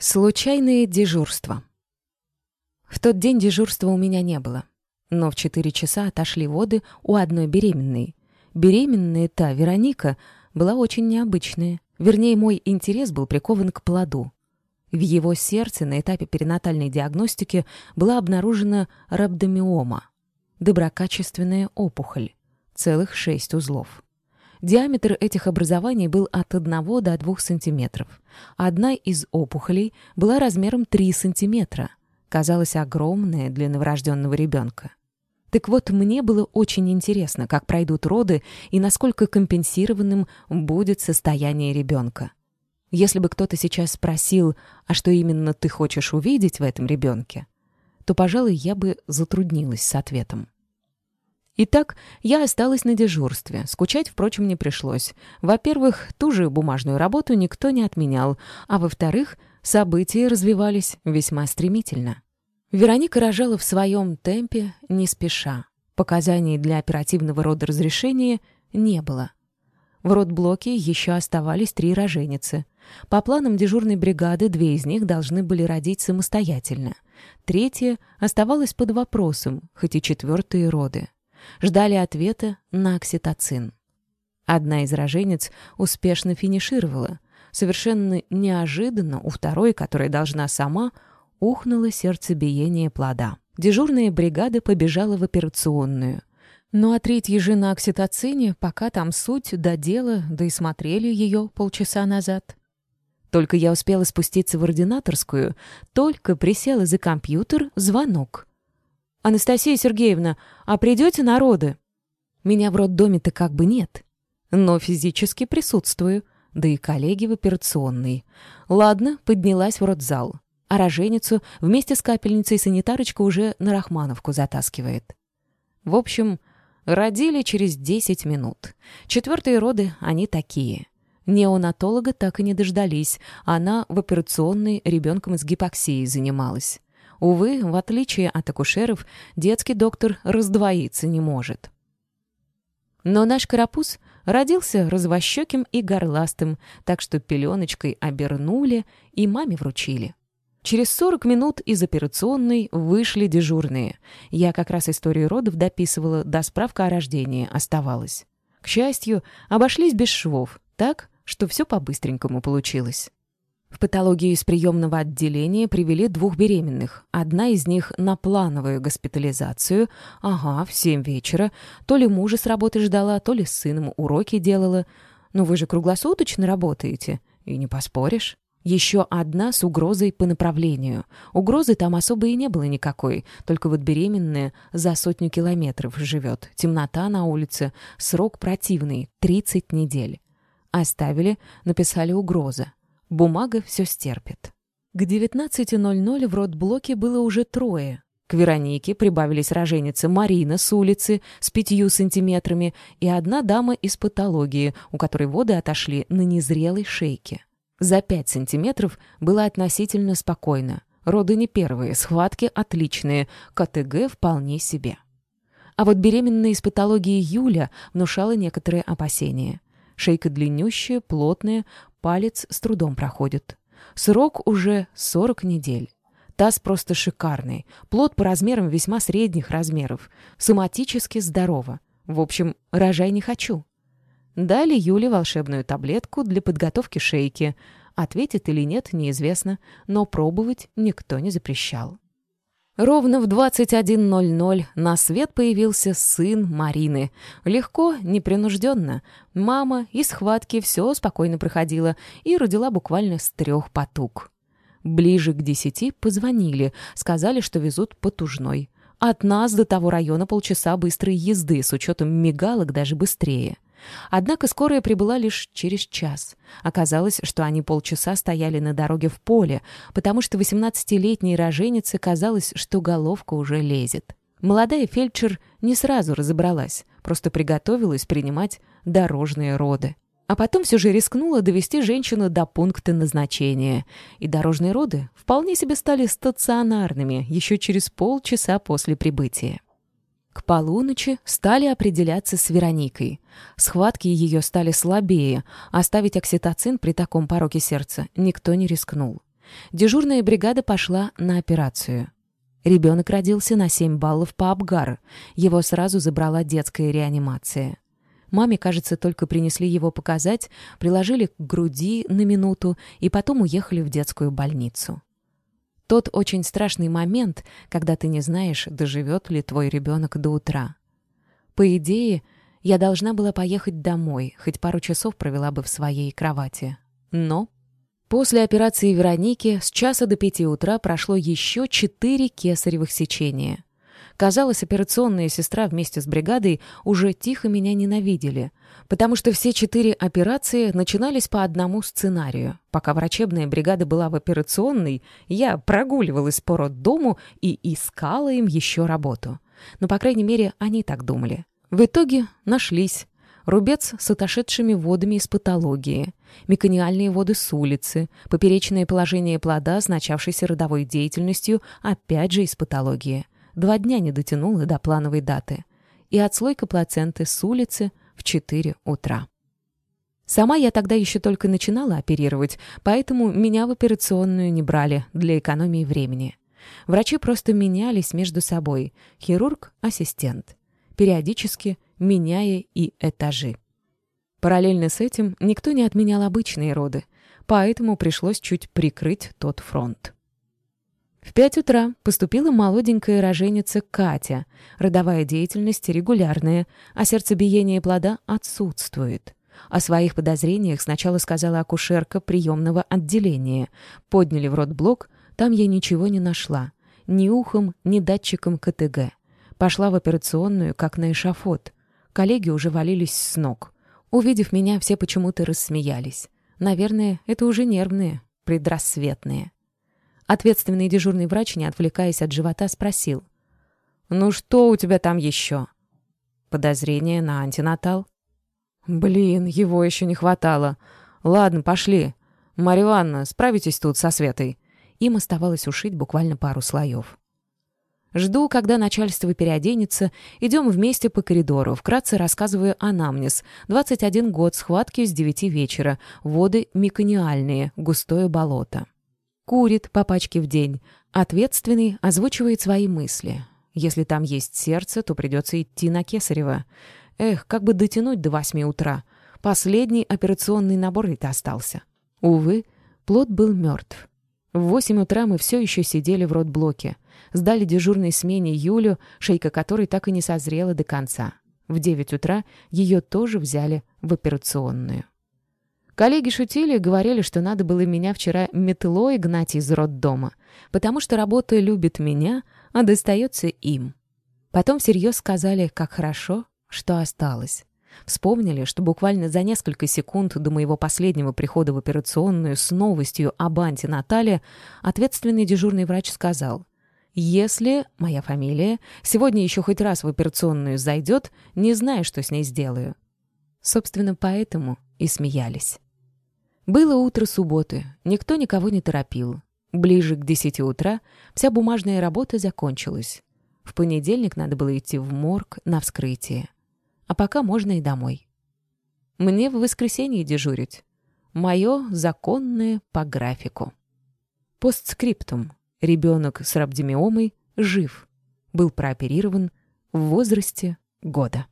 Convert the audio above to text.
Случайные дежурства. В тот день дежурства у меня не было. Но в четыре часа отошли воды у одной беременной. Беременная та, Вероника, была очень необычная. Вернее, мой интерес был прикован к плоду. В его сердце на этапе перинатальной диагностики была обнаружена рhabdomиома – доброкачественная опухоль, целых шесть узлов. Диаметр этих образований был от 1 до 2 сантиметров. Одна из опухолей была размером 3 сантиметра. Казалась огромная для новорожденного ребенка. Так вот, мне было очень интересно, как пройдут роды и насколько компенсированным будет состояние ребенка. Если бы кто-то сейчас спросил, а что именно ты хочешь увидеть в этом ребенке, то, пожалуй, я бы затруднилась с ответом. Итак, я осталась на дежурстве. Скучать, впрочем, не пришлось. Во-первых, ту же бумажную работу никто не отменял, а во-вторых, события развивались весьма стремительно. Вероника рожала в своем темпе, не спеша. Показаний для оперативного родоразрешения не было. В родблоке еще оставались три роженицы. По планам дежурной бригады две из них должны были родить самостоятельно. Третья оставалась под вопросом, хоть и четвертые роды ждали ответа на окситоцин. Одна из роженец успешно финишировала. Совершенно неожиданно у второй, которая должна сама, ухнуло сердцебиение плода. Дежурная бригада побежала в операционную. Ну а третья же на окситоцине, пока там суть до дела, да и смотрели ее полчаса назад. Только я успела спуститься в ординаторскую, только присела за компьютер, звонок. «Анастасия Сергеевна, а придете на роды?» «Меня в роддоме-то как бы нет, но физически присутствую, да и коллеги в операционной. Ладно, поднялась в родзал, а роженицу вместе с капельницей санитарочка уже на Рахмановку затаскивает. В общем, родили через 10 минут. Четвертые роды, они такие». Неонатолога так и не дождались. Она в операционной ребенком с гипоксией занималась. Увы, в отличие от акушеров, детский доктор раздвоиться не может. Но наш карапуз родился развощеким и горластым, так что пеленочкой обернули и маме вручили. Через 40 минут из операционной вышли дежурные. Я как раз историю родов дописывала, до справка о рождении оставалась. К счастью, обошлись без швов, так, что все по-быстренькому получилось. В патологию из приемного отделения привели двух беременных. Одна из них на плановую госпитализацию. Ага, в семь вечера. То ли мужа с работы ждала, то ли с сыном уроки делала. Но вы же круглосуточно работаете. И не поспоришь. Еще одна с угрозой по направлению. Угрозы там особо и не было никакой, только вот беременная за сотню километров живет. Темнота на улице, срок противный — 30 недель. Оставили, написали угроза. Бумага все стерпит. К 19.00 в родблоке было уже трое. К Веронике прибавились роженицы Марина с улицы с пятью сантиметрами и одна дама из патологии, у которой воды отошли на незрелой шейке. За пять сантиметров было относительно спокойно. Роды не первые, схватки отличные, КТГ вполне себе. А вот беременная из патологии Юля внушала некоторые опасения. Шейка длиннющая, плотная, палец с трудом проходит. Срок уже 40 недель. Таз просто шикарный. Плод по размерам весьма средних размеров. Соматически здорово. В общем, рожай не хочу. Дали Юле волшебную таблетку для подготовки шейки. Ответит или нет, неизвестно, но пробовать никто не запрещал. Ровно в 21.00 на свет появился сын Марины. Легко, непринужденно. Мама из схватки все спокойно проходила и родила буквально с трех потуг. Ближе к десяти позвонили, сказали, что везут потужной. От нас до того района полчаса быстрой езды, с учетом мигалок даже быстрее. Однако скорая прибыла лишь через час. Оказалось, что они полчаса стояли на дороге в поле, потому что 18-летней роженице казалось, что головка уже лезет. Молодая фельдшер не сразу разобралась, просто приготовилась принимать дорожные роды. А потом все же рискнула довести женщину до пункта назначения. И дорожные роды вполне себе стали стационарными еще через полчаса после прибытия. К полуночи стали определяться с Вероникой. Схватки ее стали слабее, оставить окситоцин при таком пороке сердца никто не рискнул. дежурная бригада пошла на операцию. Ребенок родился на 7 баллов по Абгар. Его сразу забрала детская реанимация. Маме, кажется, только принесли его показать, приложили к груди на минуту и потом уехали в детскую больницу. Тот очень страшный момент, когда ты не знаешь, доживет ли твой ребенок до утра. По идее, я должна была поехать домой, хоть пару часов провела бы в своей кровати. Но после операции Вероники с часа до пяти утра прошло еще четыре кесаревых сечения. Казалось, операционная сестра вместе с бригадой уже тихо меня ненавидели, потому что все четыре операции начинались по одному сценарию. Пока врачебная бригада была в операционной, я прогуливалась по роддому и искала им еще работу. Но, по крайней мере, они так думали. В итоге нашлись. Рубец с отошедшими водами из патологии, меканиальные воды с улицы, поперечное положение плода с начавшейся родовой деятельностью, опять же из патологии. Два дня не дотянула до плановой даты. И отслойка плаценты с улицы в 4 утра. Сама я тогда еще только начинала оперировать, поэтому меня в операционную не брали для экономии времени. Врачи просто менялись между собой. Хирург — ассистент периодически меняя и этажи. Параллельно с этим никто не отменял обычные роды, поэтому пришлось чуть прикрыть тот фронт. В пять утра поступила молоденькая роженица Катя. Родовая деятельность регулярная, а сердцебиение плода отсутствует. О своих подозрениях сначала сказала акушерка приемного отделения. Подняли в рот блок, там я ничего не нашла. Ни ухом, ни датчиком КТГ. Пошла в операционную, как на эшафот. Коллеги уже валились с ног. Увидев меня, все почему-то рассмеялись. Наверное, это уже нервные, предрассветные. Ответственный дежурный врач, не отвлекаясь от живота, спросил. «Ну что у тебя там еще?» «Подозрение на антинатал». «Блин, его еще не хватало. Ладно, пошли. Марья Ивановна, справитесь тут со Светой». Им оставалось ушить буквально пару слоев. Жду, когда начальство переоденется, идем вместе по коридору, вкратце рассказываю анамнез. 21 год, схватки с 9 вечера, воды мекониальные, густое болото. Курит по пачке в день. Ответственный озвучивает свои мысли. Если там есть сердце, то придется идти на Кесарева. Эх, как бы дотянуть до 8 утра. Последний операционный набор ведь остался. Увы, плод был мертв. В 8 утра мы все еще сидели в родблоке. Сдали дежурной смене Юлю, шейка которой так и не созрела до конца. В 9 утра ее тоже взяли в операционную. Коллеги шутили, говорили, что надо было меня вчера метлой гнать из роддома, потому что работа любит меня, а достается им. Потом всерьез сказали, как хорошо, что осталось. Вспомнили, что буквально за несколько секунд до моего последнего прихода в операционную с новостью об антинатале ответственный дежурный врач сказал, «Если моя фамилия сегодня еще хоть раз в операционную зайдет, не знаю, что с ней сделаю». Собственно, поэтому и смеялись. Было утро субботы, никто никого не торопил. Ближе к десяти утра вся бумажная работа закончилась. В понедельник надо было идти в морг на вскрытие. А пока можно и домой. Мне в воскресенье дежурить. Мое законное по графику. Постскриптум. Ребенок с рhabдемиомой жив. Был прооперирован в возрасте года.